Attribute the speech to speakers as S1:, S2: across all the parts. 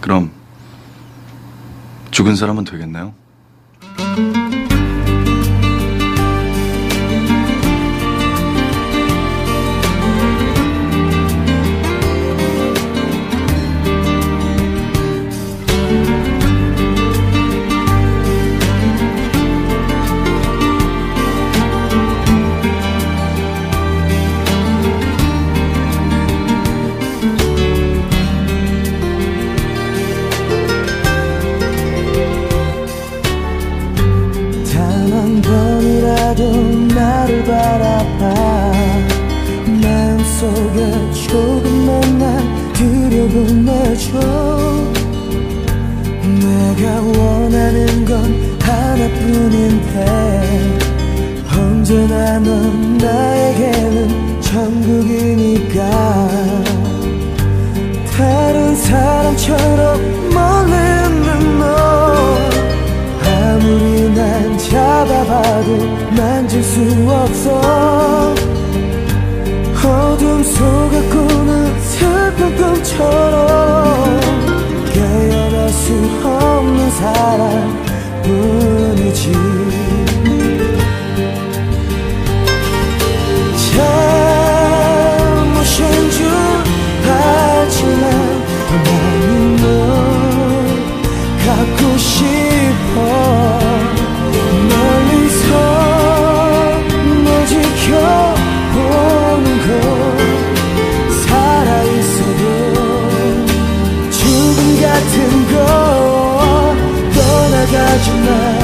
S1: 그럼 죽은 사람은
S2: 되겠나요? 천국인데 언제나 넌 나에게는 천국이니까. 다른 사람처럼 같은 거 떠나가지 마.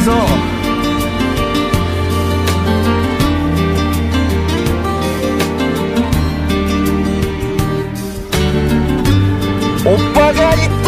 S1: ぞ。
S2: おっぱがい